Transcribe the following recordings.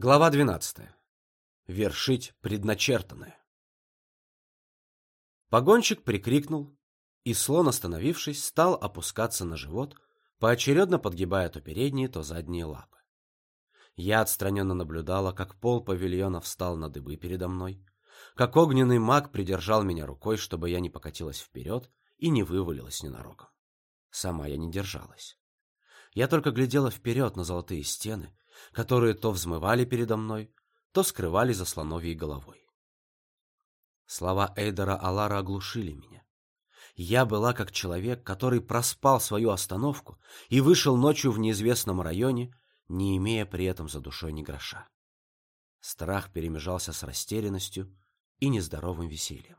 Глава 12. Вершить предначертанное. Погонщик прикрикнул, и слон, остановившись, стал опускаться на живот, поочередно подгибая то передние, то задние лапы. Я отстраненно наблюдала, как пол павильона встал на дыбы передо мной, как огненный маг придержал меня рукой, чтобы я не покатилась вперед и не вывалилась ненароком. Сама я не держалась. Я только глядела вперед на золотые стены, которые то взмывали передо мной, то скрывали за слоновьей головой. Слова Эйдера Алара оглушили меня. Я была как человек, который проспал свою остановку и вышел ночью в неизвестном районе, не имея при этом за душой ни гроша. Страх перемежался с растерянностью и нездоровым весельем.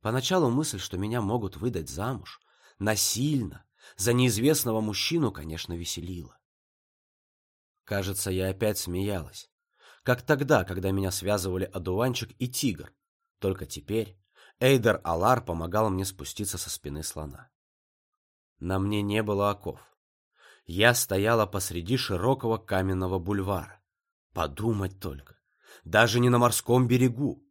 Поначалу мысль, что меня могут выдать замуж, насильно, за неизвестного мужчину, конечно, веселила. Кажется, я опять смеялась. Как тогда, когда меня связывали одуванчик и тигр. Только теперь Эйдер Алар помогал мне спуститься со спины слона. На мне не было оков. Я стояла посреди широкого каменного бульвара. Подумать только. Даже не на морском берегу.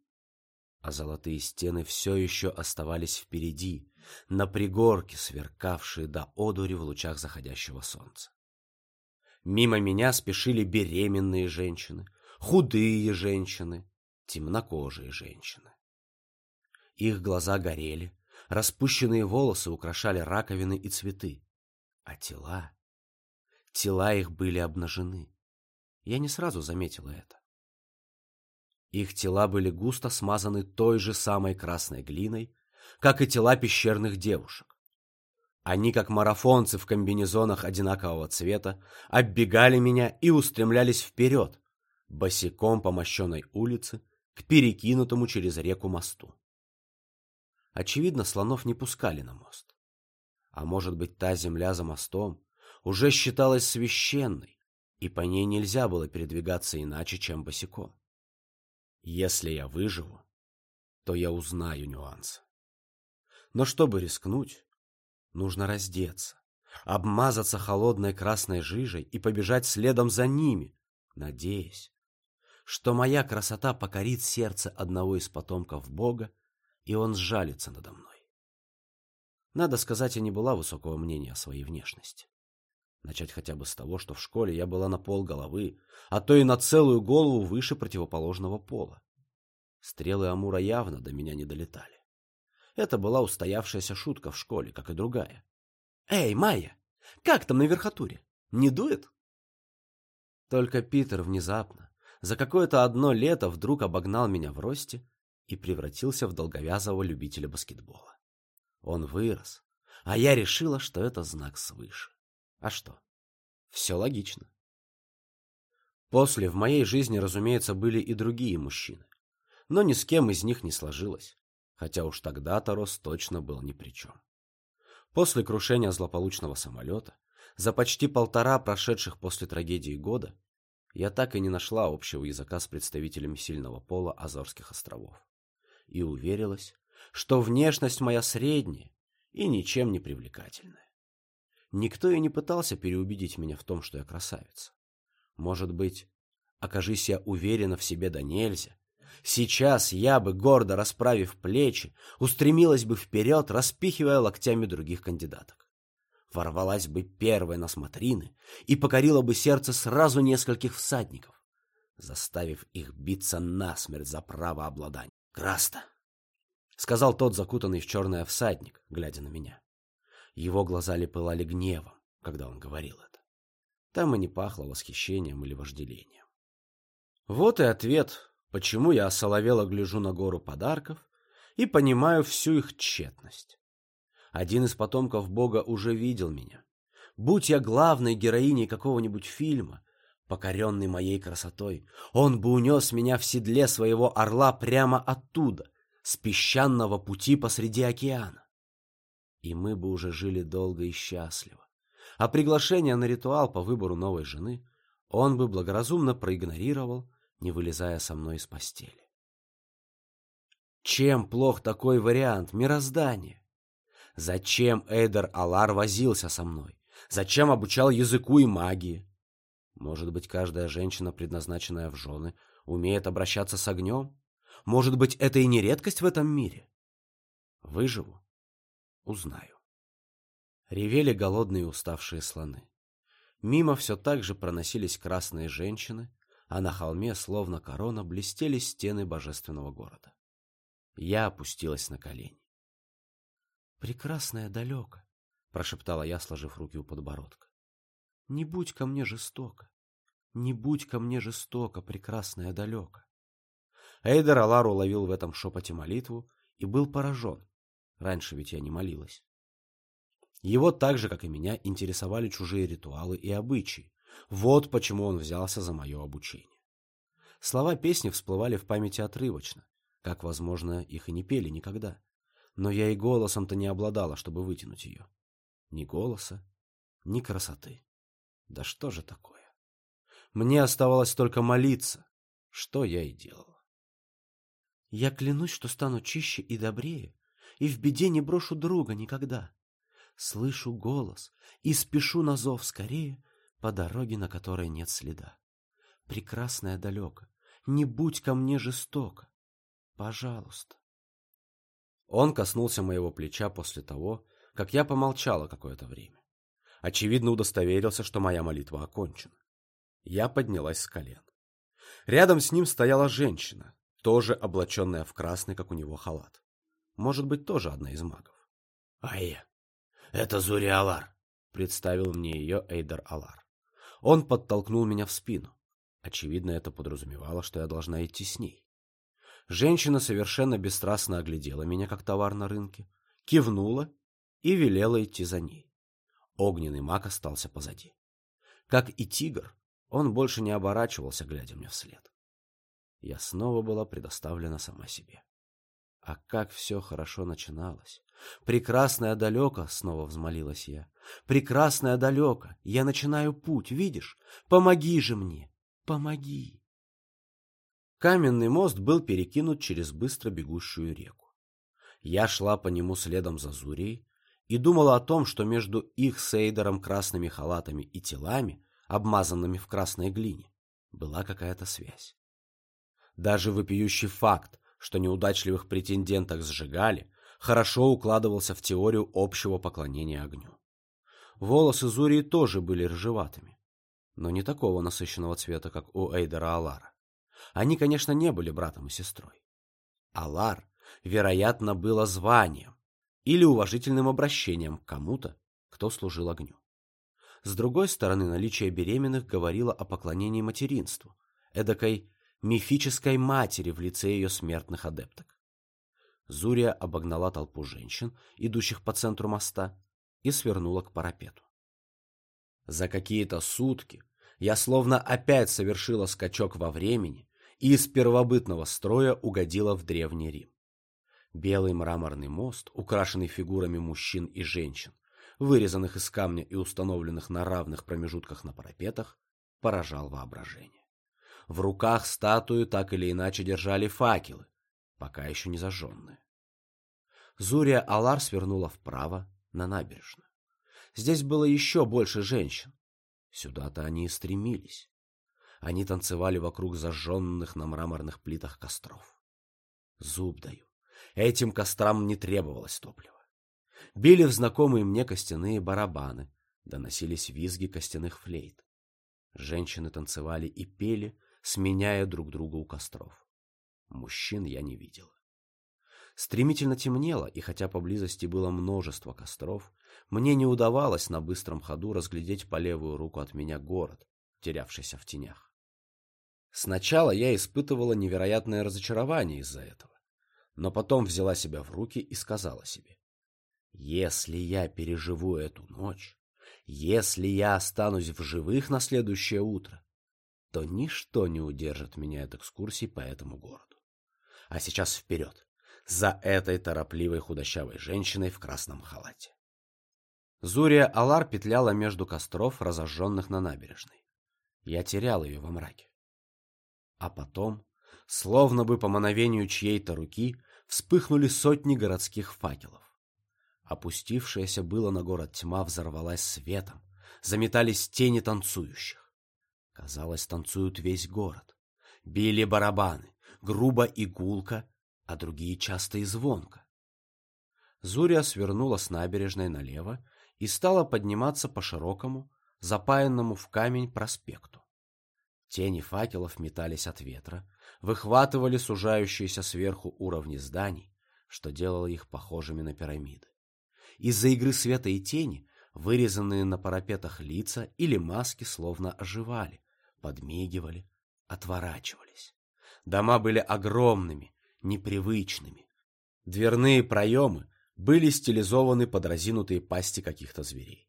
А золотые стены все еще оставались впереди, на пригорке, сверкавшие до одури в лучах заходящего солнца. Мимо меня спешили беременные женщины, худые женщины, темнокожие женщины. Их глаза горели, распущенные волосы украшали раковины и цветы, а тела... Тела их были обнажены. Я не сразу заметила это. Их тела были густо смазаны той же самой красной глиной, как и тела пещерных девушек. Они, как марафонцы в комбинезонах одинакового цвета, оббегали меня и устремлялись вперед, босиком по мощенной улице, к перекинутому через реку мосту. Очевидно, слонов не пускали на мост. А может быть, та земля за мостом уже считалась священной, и по ней нельзя было передвигаться иначе, чем босиком. Если я выживу, то я узнаю нюансы. Но чтобы рискнуть, Нужно раздеться, обмазаться холодной красной жижей и побежать следом за ними, надеясь, что моя красота покорит сердце одного из потомков Бога, и он сжалится надо мной. Надо сказать, я не была высокого мнения о своей внешности. Начать хотя бы с того, что в школе я была на пол головы, а то и на целую голову выше противоположного пола. Стрелы Амура явно до меня не долетали. Это была устоявшаяся шутка в школе, как и другая. «Эй, Майя, как там на верхотуре? Не дует?» Только Питер внезапно, за какое-то одно лето вдруг обогнал меня в росте и превратился в долговязого любителя баскетбола. Он вырос, а я решила, что это знак свыше. А что? Все логично. После в моей жизни, разумеется, были и другие мужчины, но ни с кем из них не сложилось хотя уж тогда-то Рос точно был ни при чем. После крушения злополучного самолета, за почти полтора прошедших после трагедии года, я так и не нашла общего языка с представителями сильного пола Азорских островов. И уверилась, что внешность моя средняя и ничем не привлекательная. Никто и не пытался переубедить меня в том, что я красавица. Может быть, окажись я уверена в себе до нельзя, Сейчас я бы, гордо расправив плечи, устремилась бы вперед, распихивая локтями других кандидаток. Ворвалась бы первой на смотрины и покорила бы сердце сразу нескольких всадников, заставив их биться насмерть за право обладания. «Краста!» — сказал тот закутанный в черное всадник, глядя на меня. Его глаза ли гневом, когда он говорил это. Там и не пахло восхищением или вожделением. Вот и ответ почему я осоловело гляжу на гору подарков и понимаю всю их тщетность. Один из потомков Бога уже видел меня. Будь я главной героиней какого-нибудь фильма, покоренный моей красотой, он бы унес меня в седле своего орла прямо оттуда, с песчаного пути посреди океана. И мы бы уже жили долго и счастливо. А приглашение на ритуал по выбору новой жены он бы благоразумно проигнорировал, не вылезая со мной из постели. Чем плох такой вариант мироздания? Зачем Эйдер Алар возился со мной? Зачем обучал языку и магии? Может быть, каждая женщина, предназначенная в жены, умеет обращаться с огнем? Может быть, это и не редкость в этом мире? Выживу? Узнаю. Ревели голодные уставшие слоны. Мимо все так же проносились красные женщины, а на холме, словно корона, блестели стены божественного города. Я опустилась на колени. «Прекрасная далеко», — прошептала я, сложив руки у подбородка. «Не будь ко мне жестоко, не будь ко мне жестоко, прекрасная далеко». Эйдер Алар уловил в этом шепоте молитву и был поражен. Раньше ведь я не молилась. Его так же, как и меня, интересовали чужие ритуалы и обычаи. Вот почему он взялся за мое обучение. Слова песни всплывали в памяти отрывочно, как, возможно, их и не пели никогда. Но я и голосом-то не обладала, чтобы вытянуть ее. Ни голоса, ни красоты. Да что же такое? Мне оставалось только молиться, что я и делала. Я клянусь, что стану чище и добрее, и в беде не брошу друга никогда. Слышу голос и спешу на зов скорее по дороге, на которой нет следа. Прекрасная далеко, не будь ко мне жестоко. Пожалуйста. Он коснулся моего плеча после того, как я помолчала какое-то время. Очевидно, удостоверился, что моя молитва окончена. Я поднялась с колен. Рядом с ним стояла женщина, тоже облаченная в красный, как у него, халат. Может быть, тоже одна из магов. «Ая, это Зури Алар», — представил мне ее Эйдер Алар. Он подтолкнул меня в спину. Очевидно, это подразумевало, что я должна идти с ней. Женщина совершенно бесстрастно оглядела меня, как товар на рынке, кивнула и велела идти за ней. Огненный маг остался позади. Как и тигр, он больше не оборачивался, глядя мне вслед. Я снова была предоставлена сама себе. А как все хорошо начиналось. Прекрасная далеко, снова взмолилась я. Прекрасная далеко, я начинаю путь, видишь? Помоги же мне, помоги. Каменный мост был перекинут через быстро бегущую реку. Я шла по нему следом за Зурей и думала о том, что между их сейдером красными халатами и телами, обмазанными в красной глине, была какая-то связь. Даже вопиющий факт, что неудачливых претенденток сжигали, хорошо укладывался в теорию общего поклонения огню. Волосы Зурии тоже были рыжеватыми, но не такого насыщенного цвета, как у Эйдера Алара. Они, конечно, не были братом и сестрой. Алар, вероятно, было званием или уважительным обращением к кому-то, кто служил огню. С другой стороны, наличие беременных говорило о поклонении материнству, эдакой мифической матери в лице ее смертных адепток. Зурия обогнала толпу женщин, идущих по центру моста, и свернула к парапету. За какие-то сутки я словно опять совершила скачок во времени и из первобытного строя угодила в Древний Рим. Белый мраморный мост, украшенный фигурами мужчин и женщин, вырезанных из камня и установленных на равных промежутках на парапетах, поражал воображение. В руках статуи так или иначе держали факелы, пока еще не зажженные. Зурия Алар свернула вправо, на набережную. Здесь было еще больше женщин. Сюда-то они и стремились. Они танцевали вокруг зажженных на мраморных плитах костров. Зуб даю. Этим кострам не требовалось топлива. Били в знакомые мне костяные барабаны, доносились визги костяных флейт. Женщины танцевали и пели, сменяя друг друга у костров. Мужчин я не видела. Стремительно темнело, и хотя поблизости было множество костров, мне не удавалось на быстром ходу разглядеть по левую руку от меня город, терявшийся в тенях. Сначала я испытывала невероятное разочарование из-за этого, но потом взяла себя в руки и сказала себе, если я переживу эту ночь, если я останусь в живых на следующее утро, то ничто не удержит меня от экскурсий по этому городу. А сейчас вперед, за этой торопливой худощавой женщиной в красном халате. Зурия Алар петляла между костров, разожженных на набережной. Я терял ее во мраке. А потом, словно бы по мановению чьей-то руки, вспыхнули сотни городских факелов. Опустившаяся было на город тьма взорвалась светом, заметались тени танцующих. Казалось, танцуют весь город. Били барабаны, грубо и гулко, а другие часто и звонко. Зурия свернула с набережной налево и стала подниматься по широкому, запаянному в камень проспекту. Тени факелов метались от ветра, выхватывали сужающиеся сверху уровни зданий, что делало их похожими на пирамиды. Из-за игры света и тени вырезанные на парапетах лица или маски словно оживали, подмигивали, отворачивались. Дома были огромными, непривычными. Дверные проемы были стилизованы под разинутые пасти каких-то зверей.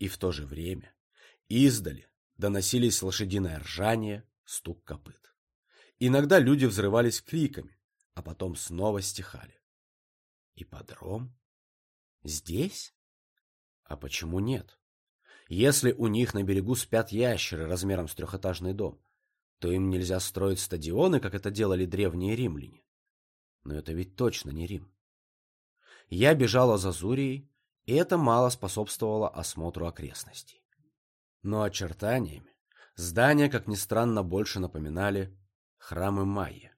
И в то же время издали доносились лошадиное ржание, стук копыт. Иногда люди взрывались криками, а потом снова стихали. Ипподром? Здесь? А почему нет? Если у них на берегу спят ящеры размером с трехэтажный дом, то им нельзя строить стадионы, как это делали древние римляне. Но это ведь точно не Рим. Я бежала за Зурией, и это мало способствовало осмотру окрестностей. Но очертаниями здания, как ни странно, больше напоминали храмы майя.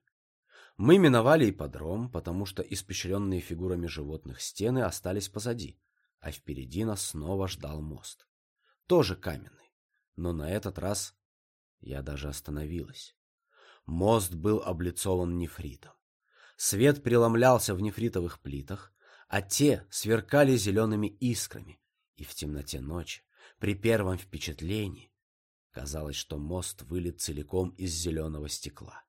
Мы миновали ипподром, потому что испещренные фигурами животных стены остались позади, а впереди нас снова ждал мост. Тоже каменный, но на этот раз я даже остановилась. Мост был облицован нефритом. Свет преломлялся в нефритовых плитах, а те сверкали зелеными искрами, и в темноте ночи, при первом впечатлении, казалось, что мост вылет целиком из зеленого стекла.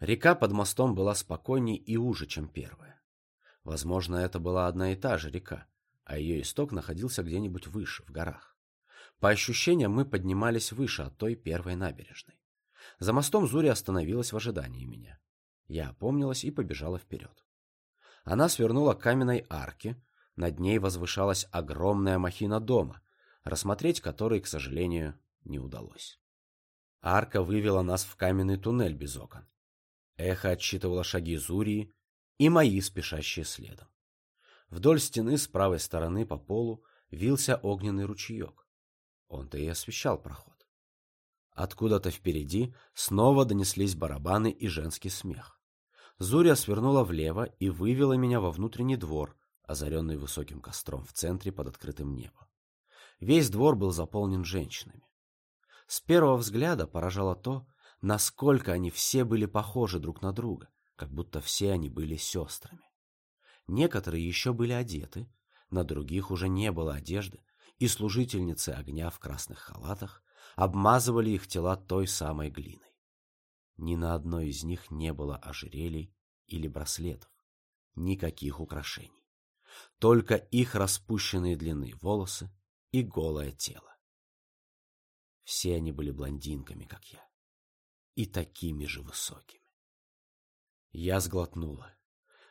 Река под мостом была спокойней и уже, чем первая. Возможно, это была одна и та же река, а ее исток находился где-нибудь выше, в горах. По ощущениям, мы поднимались выше от той первой набережной. За мостом Зури остановилась в ожидании меня. Я опомнилась и побежала вперед. Она свернула к каменной арке, над ней возвышалась огромная махина дома, рассмотреть который, к сожалению, не удалось. Арка вывела нас в каменный туннель без окон. Эхо отсчитывало шаги Зурии и мои, спешащие следом. Вдоль стены с правой стороны по полу вился огненный ручеек. Он-то и освещал проход. Откуда-то впереди снова донеслись барабаны и женский смех. Зуря свернула влево и вывела меня во внутренний двор, озаренный высоким костром в центре под открытым небом. Весь двор был заполнен женщинами. С первого взгляда поражало то, насколько они все были похожи друг на друга, как будто все они были сестрами. Некоторые еще были одеты, на других уже не было одежды, и служительницы огня в красных халатах обмазывали их тела той самой глиной. Ни на одной из них не было ожерелий или браслетов, никаких украшений. Только их распущенные длинные волосы и голое тело. Все они были блондинками, как я, и такими же высокими. Я сглотнула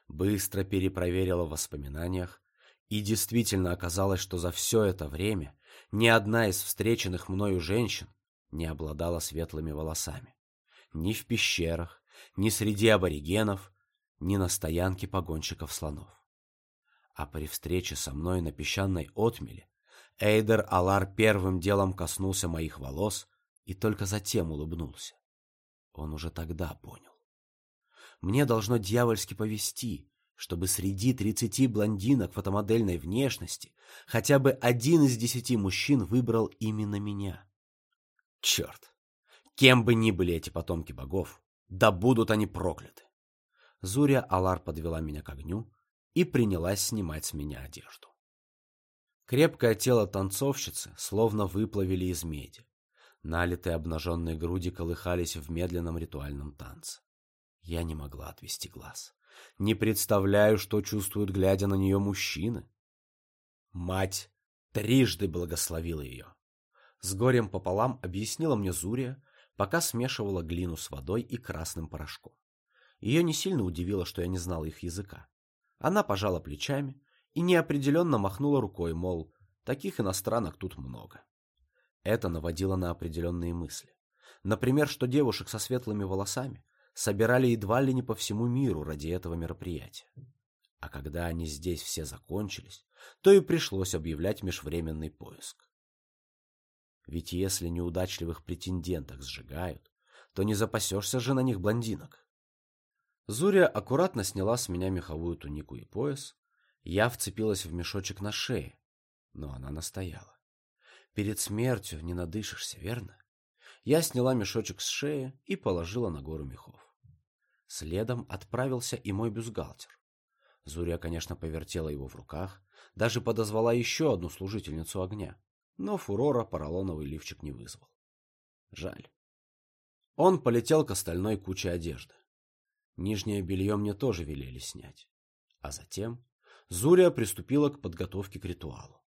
быстро перепроверила в воспоминаниях, и действительно оказалось, что за все это время ни одна из встреченных мною женщин не обладала светлыми волосами. Ни в пещерах, ни среди аборигенов, ни на стоянке погонщиков слонов. А при встрече со мной на песчаной отмеле Эйдер Алар первым делом коснулся моих волос и только затем улыбнулся. Он уже тогда понял. Мне должно дьявольски повести, чтобы среди тридцати блондинок фотомодельной внешности хотя бы один из десяти мужчин выбрал именно меня. Черт! Кем бы ни были эти потомки богов, да будут они прокляты! Зуря Алар подвела меня к огню и принялась снимать с меня одежду. Крепкое тело танцовщицы словно выплавили из меди. Налитые обнаженные груди колыхались в медленном ритуальном танце. Я не могла отвести глаз. Не представляю, что чувствуют, глядя на нее мужчины. Мать трижды благословила ее. С горем пополам объяснила мне Зурия, пока смешивала глину с водой и красным порошком. Ее не сильно удивило, что я не знал их языка. Она пожала плечами и неопределенно махнула рукой, мол, таких иностранок тут много. Это наводило на определенные мысли. Например, что девушек со светлыми волосами собирали едва ли не по всему миру ради этого мероприятия. А когда они здесь все закончились, то и пришлось объявлять межвременный поиск. Ведь если неудачливых претенденток сжигают, то не запасешься же на них блондинок. Зурия аккуратно сняла с меня меховую тунику и пояс. Я вцепилась в мешочек на шее, но она настояла. Перед смертью не надышишься, верно? Я сняла мешочек с шеи и положила на гору мехов. Следом отправился и мой бюстгальтер. Зурия, конечно, повертела его в руках, даже подозвала еще одну служительницу огня, но фурора поролоновый лифчик не вызвал. Жаль. Он полетел к остальной куче одежды. Нижнее белье мне тоже велели снять. А затем Зурия приступила к подготовке к ритуалу.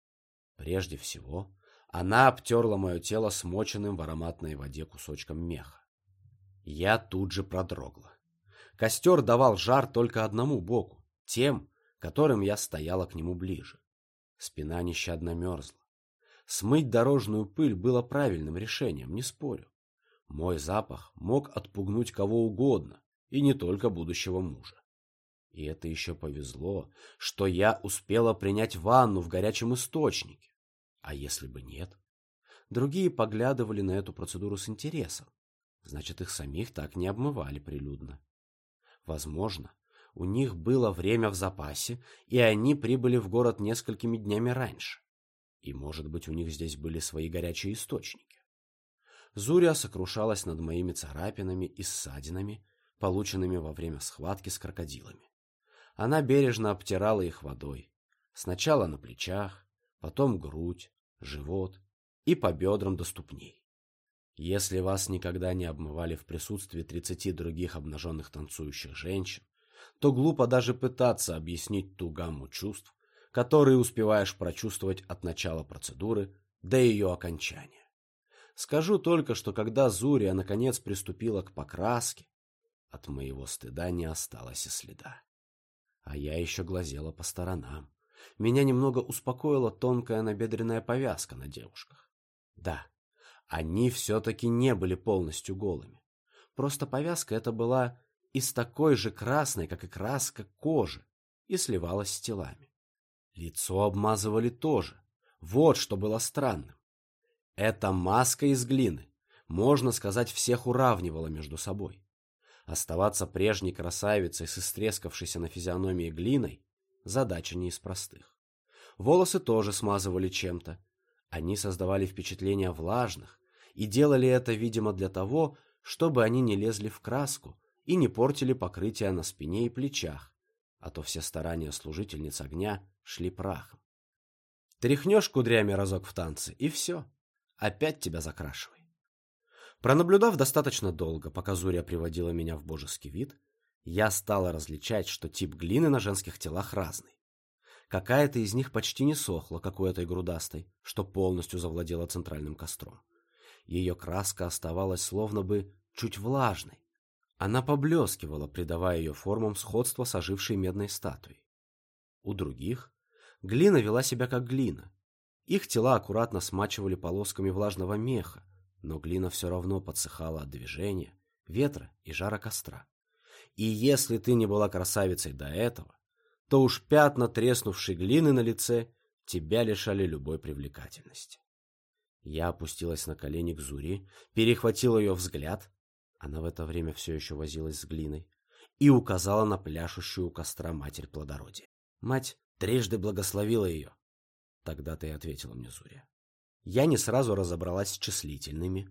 Прежде всего, она обтерла мое тело смоченным в ароматной воде кусочком меха. Я тут же продрогла. Костер давал жар только одному боку, тем, которым я стояла к нему ближе. Спина нещадно мерзла. Смыть дорожную пыль было правильным решением, не спорю. Мой запах мог отпугнуть кого угодно, и не только будущего мужа. И это еще повезло, что я успела принять ванну в горячем источнике. А если бы нет? Другие поглядывали на эту процедуру с интересом. Значит, их самих так не обмывали прилюдно. Возможно, у них было время в запасе, и они прибыли в город несколькими днями раньше. И, может быть, у них здесь были свои горячие источники. Зуря сокрушалась над моими царапинами и ссадинами, полученными во время схватки с крокодилами. Она бережно обтирала их водой. Сначала на плечах, потом грудь, живот и по бедрам до ступней. Если вас никогда не обмывали в присутствии тридцати других обнаженных танцующих женщин, то глупо даже пытаться объяснить ту гамму чувств, которые успеваешь прочувствовать от начала процедуры до ее окончания. Скажу только, что когда Зурия наконец приступила к покраске, от моего стыда не осталось и следа. А я еще глазела по сторонам. Меня немного успокоила тонкая набедренная повязка на девушках. Да, они все-таки не были полностью голыми. Просто повязка эта была из такой же красной, как и краска кожи, и сливалась с телами. Лицо обмазывали тоже. Вот что было странным. Эта маска из глины, можно сказать, всех уравнивала между собой. Оставаться прежней красавицей с истрескавшейся на физиономии глиной – задача не из простых. Волосы тоже смазывали чем-то. Они создавали впечатление влажных и делали это, видимо, для того, чтобы они не лезли в краску и не портили покрытие на спине и плечах, а то все старания служительниц огня шли прахом. Тряхнешь кудрями разок в танце, и все. Опять тебя закрашивай. Пронаблюдав достаточно долго, пока Зуря приводила меня в божеский вид, я стала различать, что тип глины на женских телах разный. Какая-то из них почти не сохла, как у этой грудастой, что полностью завладела центральным костром. Ее краска оставалась словно бы чуть влажной. Она поблескивала, придавая ее формам сходство с ожившей медной статуей. У других глина вела себя как глина. Их тела аккуратно смачивали полосками влажного меха, но глина все равно подсыхала от движения, ветра и жара костра. И если ты не была красавицей до этого, то уж пятна треснувшей глины на лице тебя лишали любой привлекательности. Я опустилась на колени к Зури, перехватила ее взгляд, она в это время все еще возилась с глиной, и указала на пляшущую у костра матерь плодородия. Мать трижды благословила ее. Тогда ты ответила мне, Зуря. Я не сразу разобралась с числительными.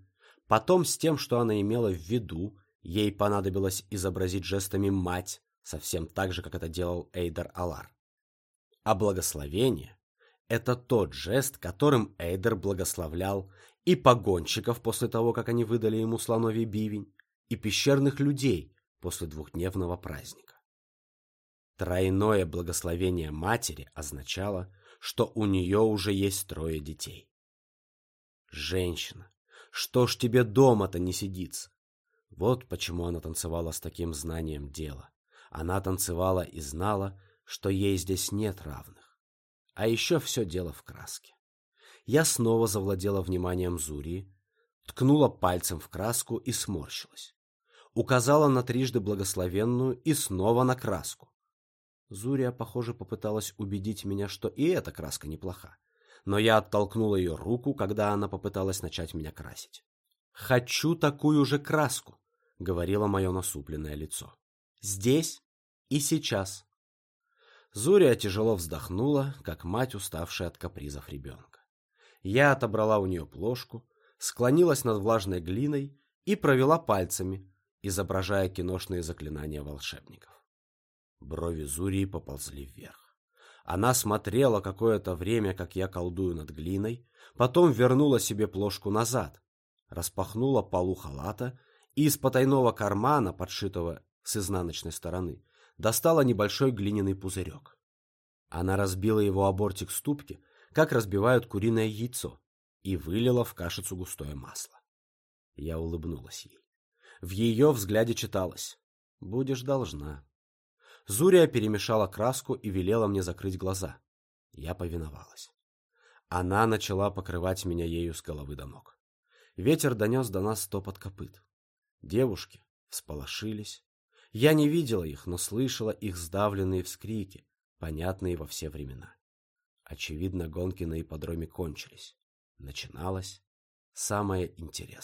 Потом с тем, что она имела в виду, ей понадобилось изобразить жестами «мать», совсем так же, как это делал Эйдер Алар. А благословение – это тот жест, которым Эйдер благословлял и погонщиков после того, как они выдали ему слоновий бивень, и пещерных людей после двухдневного праздника. Тройное благословение матери означало, что у нее уже есть трое детей. Женщина, что ж тебе дома-то не сидится? Вот почему она танцевала с таким знанием дела. Она танцевала и знала, что ей здесь нет равных. А еще все дело в краске. Я снова завладела вниманием Зури, ткнула пальцем в краску и сморщилась. Указала на трижды благословенную и снова на краску. Зурия, похоже, попыталась убедить меня, что и эта краска неплоха. но я оттолкнула ее руку, когда она попыталась начать меня красить. «Хочу такую же краску», — говорило мое насупленное лицо. «Здесь и сейчас». Зурия тяжело вздохнула, как мать, уставшая от капризов ребенка. Я отобрала у нее плошку, склонилась над влажной глиной и провела пальцами, изображая киношные заклинания волшебников. Брови Зурии поползли вверх. Она смотрела какое-то время, как я колдую над глиной, потом вернула себе плошку назад, распахнула полу халата из потайного кармана, подшитого с изнаночной стороны, достала небольшой глиняный пузырек. Она разбила его о бортик ступки, как разбивают куриное яйцо, и вылила в кашицу густое масло. Я улыбнулась ей. В ее взгляде читалось «Будешь должна». Зурия перемешала краску и велела мне закрыть глаза. Я повиновалась. Она начала покрывать меня ею с головы до ног. Ветер донес до нас топот копыт. Девушки всполошились. Я не видела их, но слышала их сдавленные вскрики, понятные во все времена. Очевидно, гонки на ипподроме кончились. Начиналось самое интересное.